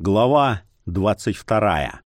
Глава 22.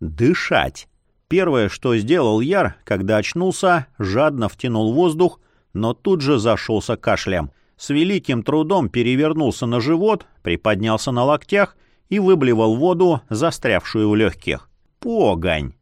Дышать. Первое, что сделал Яр, когда очнулся, жадно втянул воздух, но тут же зашелся кашлем. С великим трудом перевернулся на живот, приподнялся на локтях и выблевал воду, застрявшую в легких. Погонь!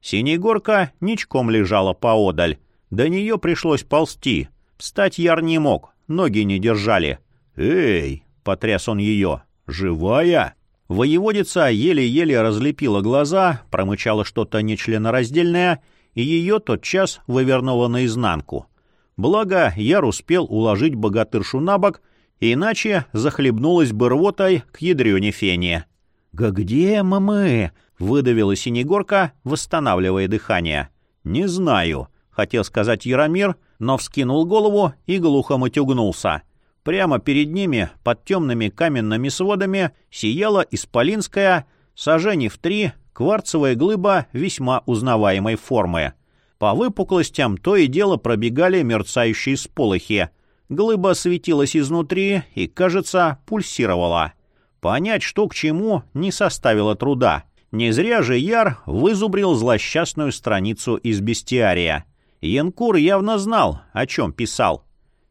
Синегорка ничком лежала поодаль. До нее пришлось ползти. Встать Яр не мог, ноги не держали. «Эй!» — потряс он ее. «Живая?» Воеводица еле-еле разлепила глаза, промычала что-то нечленораздельное, и ее тотчас вывернуло наизнанку. Благо, Яр успел уложить богатыршу на бок, иначе захлебнулась бы рвотой к ядрене фене. «Га где мы?» — выдавила Синегорка, восстанавливая дыхание. «Не знаю», — хотел сказать Яромир, но вскинул голову и глухо матюгнулся. Прямо перед ними, под темными каменными сводами, сияла исполинская, сажени в три, кварцевая глыба весьма узнаваемой формы. По выпуклостям то и дело пробегали мерцающие сполохи. Глыба светилась изнутри и, кажется, пульсировала. Понять, что к чему, не составило труда. Не зря же Яр вызубрил злосчастную страницу из бестиария. Янкур явно знал, о чем писал.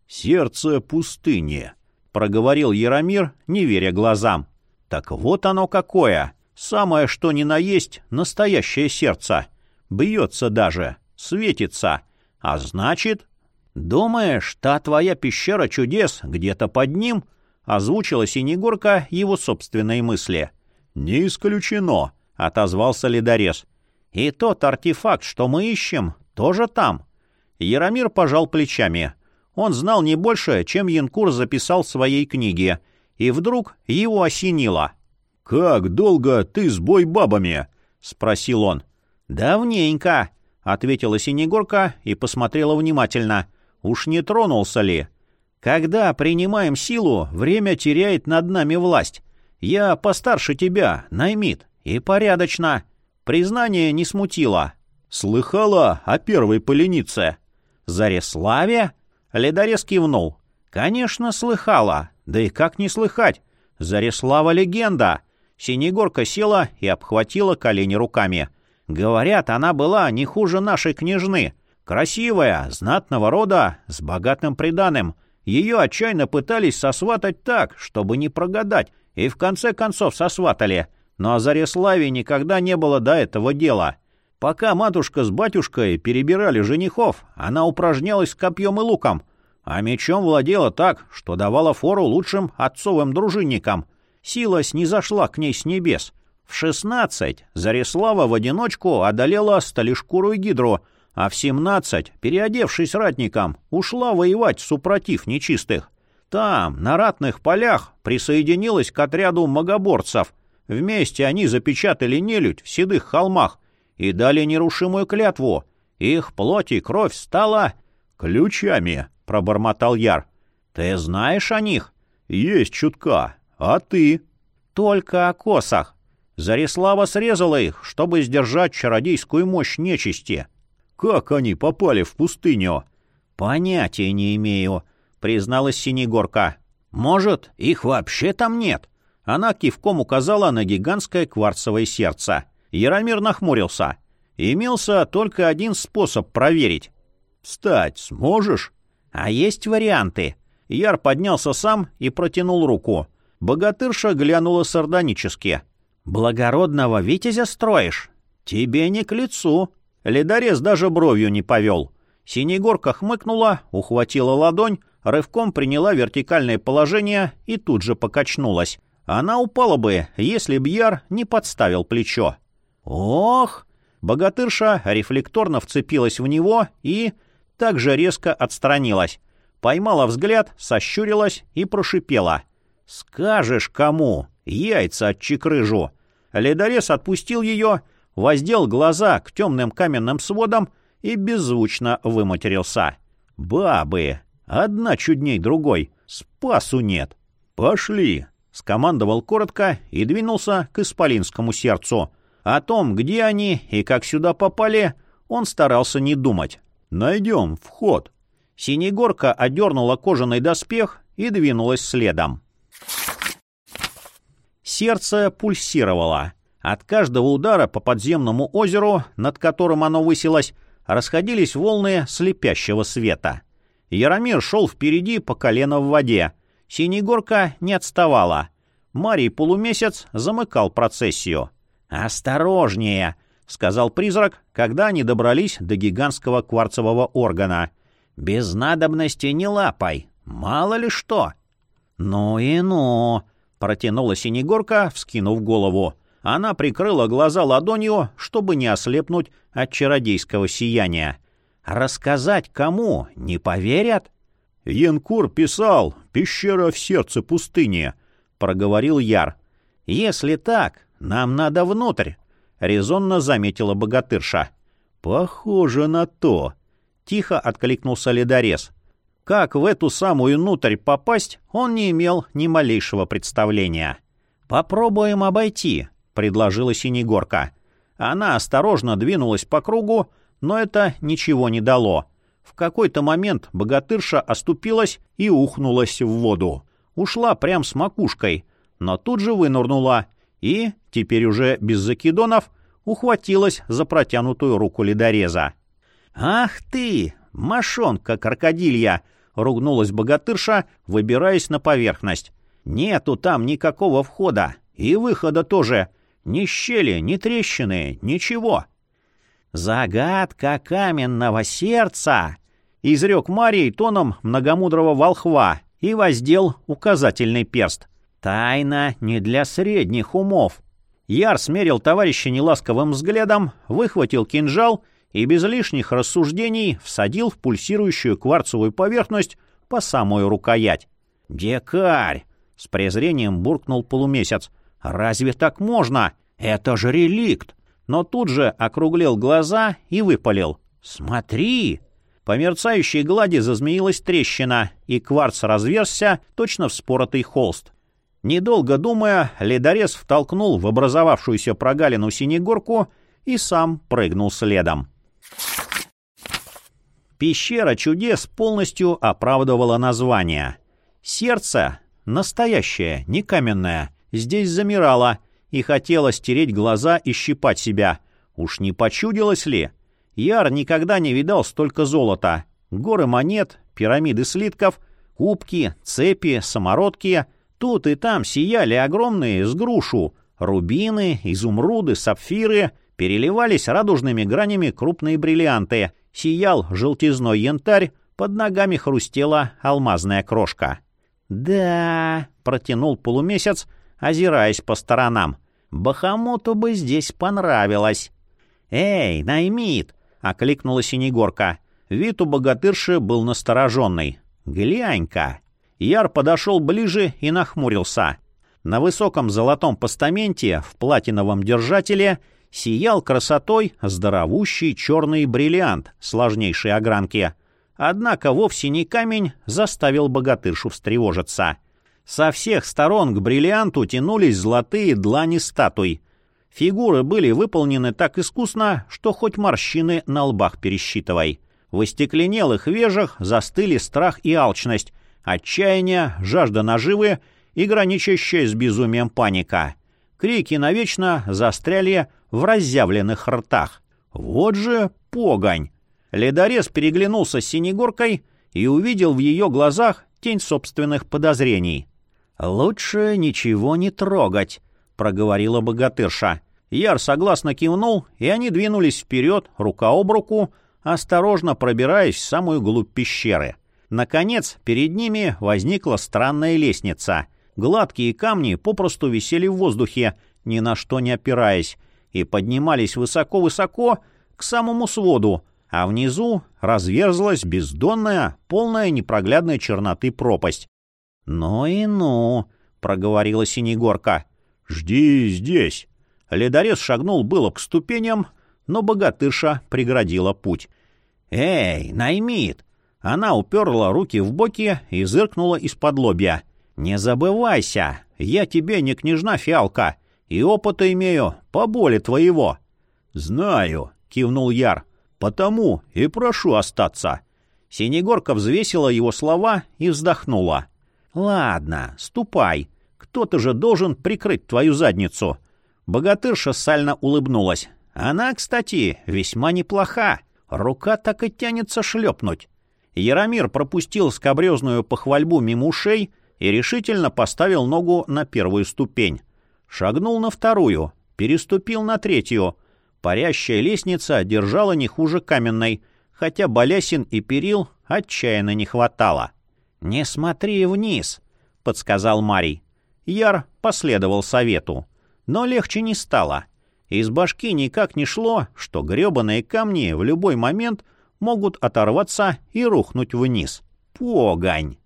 «Сердце пустыни», — проговорил Яромир, не веря глазам. «Так вот оно какое! Самое что ни на есть настоящее сердце. Бьется даже, светится. А значит...» «Думаешь, та твоя пещера чудес где-то под ним?» — озвучила Синегорка его собственные мысли. «Не исключено», — отозвался ледорез. «И тот артефакт, что мы ищем, тоже там». Яромир пожал плечами — он знал не больше, чем Янкур записал в своей книге, и вдруг его осенило. «Как долго ты с бой-бабами?» — спросил он. «Давненько», — ответила Синегорка и посмотрела внимательно. «Уж не тронулся ли?» «Когда принимаем силу, время теряет над нами власть. Я постарше тебя, наймит, и порядочно». Признание не смутило. «Слыхала о первой поленице?» «Зареславе?» Ледорез кивнул. «Конечно, слыхала. Да и как не слыхать? Зарислава легенда!» Синегорка села и обхватила колени руками. «Говорят, она была не хуже нашей княжны. Красивая, знатного рода, с богатым приданым. Ее отчаянно пытались сосватать так, чтобы не прогадать, и в конце концов сосватали. Но о Зариславе никогда не было до этого дела. Пока матушка с батюшкой перебирали женихов, она упражнялась с копьем и луком, а мечом владела так, что давала фору лучшим отцовым дружинникам. Сила снизошла к ней с небес. В шестнадцать Зарислава в одиночку одолела столешкурую гидру, а в семнадцать, переодевшись ратником, ушла воевать супротив нечистых. Там, на ратных полях, присоединилась к отряду магоборцев. Вместе они запечатали нелюдь в седых холмах, и дали нерушимую клятву. Их плоть и кровь стала ключами, — пробормотал Яр. Ты знаешь о них? Есть чутка. А ты? Только о косах. Зарислава срезала их, чтобы сдержать чародейскую мощь нечисти. Как они попали в пустыню? Понятия не имею, призналась Синегорка. Может, их вообще там нет? Она кивком указала на гигантское кварцевое сердце. Яромир нахмурился. Имелся только один способ проверить. «Встать сможешь?» «А есть варианты». Яр поднялся сам и протянул руку. Богатырша глянула сардонически. «Благородного витязя строишь?» «Тебе не к лицу». Ледорез даже бровью не повел. Синегорка хмыкнула, ухватила ладонь, рывком приняла вертикальное положение и тут же покачнулась. Она упала бы, если б Яр не подставил плечо. «Ох!» Богатырша рефлекторно вцепилась в него и также резко отстранилась. Поймала взгляд, сощурилась и прошипела. «Скажешь кому? Яйца отчекрыжу!» Ледорез отпустил ее, воздел глаза к темным каменным сводам и беззвучно выматерился. «Бабы! Одна чудней другой! Спасу нет!» «Пошли!» — скомандовал коротко и двинулся к исполинскому сердцу — о том, где они и как сюда попали, он старался не думать. «Найдем вход». Синегорка одернула кожаный доспех и двинулась следом. Сердце пульсировало. От каждого удара по подземному озеру, над которым оно высилось, расходились волны слепящего света. Яромир шел впереди по колено в воде. Синегорка не отставала. Марий полумесяц замыкал процессию. «Осторожнее!» — сказал призрак, когда они добрались до гигантского кварцевого органа. «Без надобности не лапай, мало ли что!» «Ну и ну!» — протянула Синегорка, вскинув голову. Она прикрыла глаза ладонью, чтобы не ослепнуть от чародейского сияния. «Рассказать кому? Не поверят?» «Янкур писал, пещера в сердце пустыни», — проговорил Яр. «Если так, нам надо внутрь», — резонно заметила богатырша. «Похоже на то», — тихо откликнулся ледорез. Как в эту самую внутрь попасть, он не имел ни малейшего представления. «Попробуем обойти», — предложила Синегорка. Она осторожно двинулась по кругу, но это ничего не дало. В какой-то момент богатырша оступилась и ухнулась в воду. Ушла прям с макушкой, но тут же вынырнула и, теперь уже без закидонов, ухватилась за протянутую руку ледореза. «Ах ты, мошонка крокодилья!» — ругнулась богатырша, выбираясь на поверхность. «Нету там никакого входа. И выхода тоже. Ни щели, ни трещины, ничего». «Загадка каменного сердца!» — изрек Марий тоном многомудрого волхва и воздел указательный перст. «Тайна не для средних умов». Яр смерил товарища неласковым взглядом, выхватил кинжал — и без лишних рассуждений всадил в пульсирующую кварцевую поверхность по самую рукоять. «Дикарь!» — с презрением буркнул полумесяц. «Разве так можно? Это же реликт!» Но тут же округлил глаза и выпалил. «Смотри!» По мерцающей глади зазмеилась трещина, и кварц разверзся, точно вспоротый холст. Недолго думая, ледорез втолкнул в образовавшуюся прогалину синегорку и сам прыгнул следом. Пещера чудес полностью оправдывала название. Сердце, настоящее, не каменное, здесь замирало и хотело стереть глаза и щипать себя. Уж не почудилось ли? Яр никогда не видал столько золота. Горы монет, пирамиды слитков, кубки, цепи, самородки. Тут и там сияли огромные с грушу. Рубины, изумруды, сапфиры — переливались радужными гранями крупные бриллианты, сиял желтизной янтарь, под ногами хрустела алмазная крошка. «Да», — протянул полумесяц, озираясь по сторонам, — «Бахамуту бы здесь понравилось». «Эй, Наймит!» — окликнула Синегорка. Вид у богатырши был настороженный. «Глянь-ка!» Яр подошел ближе и нахмурился. На высоком золотом постаменте в платиновом держателе — сиял красотой здоровущий черный бриллиант сложнейшей огранки. Однако вовсе не камень заставил богатыршу встревожиться. Со всех сторон к бриллианту тянулись золотые длани статуй. Фигуры были выполнены так искусно, что хоть морщины на лбах пересчитывай. В остекленелых вежах застыли страх и алчность, отчаяние, жажда наживы и граничащая с безумием паника. Крики навечно застряли в разъявленных ртах. Вот же погонь! Ледорез переглянулся с Синегоркой и увидел в ее глазах тень собственных подозрений. «Лучше ничего не трогать», — проговорила богатырша. Яр согласно кивнул, и они двинулись вперед, рука об руку, осторожно пробираясь в самую глубь пещеры. Наконец, перед ними возникла странная лестница. Гладкие камни попросту висели в воздухе, ни на что не опираясь, и поднимались высоко-высоко к самому своду, а внизу разверзлась бездонная, полная непроглядной черноты пропасть. «Ну и ну!» — проговорила Синегорка. «Жди здесь!» Ледорез шагнул было к ступеням, но богатырша преградила путь. «Эй, Наймит!» Она уперла руки в боки и зыркнула из-под лобья. «Не забывайся, я тебе не княжна фиалка и опыта имею поболе твоего». «Знаю», — кивнул Яр, — «потому и прошу остаться». Синегорка взвесила его слова и вздохнула. «Ладно, ступай. Кто кто-то же должен прикрыть твою задницу. Богатырша сально улыбнулась. Она, кстати, весьма неплоха. Рука так и тянется шлепнуть. Яромир пропустил скобрезную похвальбу мимо ушей и решительно поставил ногу на первую ступень. Шагнул на вторую, переступил на третью. Парящая лестница держала не хуже каменной, хотя балясин и перил отчаянно не хватало. «Не смотри вниз», — подсказал Марий. Яр последовал совету. Но легче не стало. Из башки никак не шло, что гребаные камни в любой момент могут оторваться и рухнуть вниз. Погань!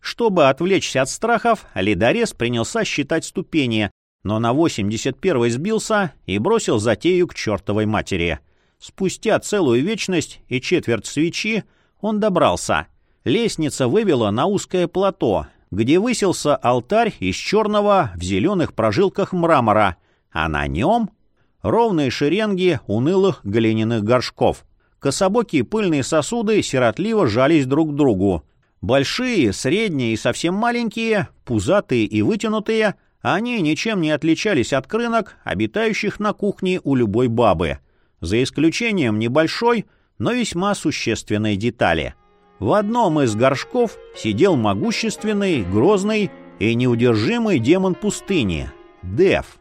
Чтобы отвлечься от страхов, ледорез принялся считать ступени, но на 81-й сбился и бросил затею к чертовой матери. Спустя целую вечность и четверть свечи он добрался. Лестница вывела на узкое плато, где высился алтарь из черного в зеленых прожилках мрамора, а на нем ровные шеренги унылых глиняных горшков. Кособокие пыльные сосуды сиротливо жались друг к другу. Большие, средние и совсем маленькие, пузатые и вытянутые, они ничем не отличались от крынок, обитающих на кухне у любой бабы, за исключением небольшой, но весьма существенной детали — в одном из горшков сидел могущественный, грозный и неудержимый демон пустыни — Дев.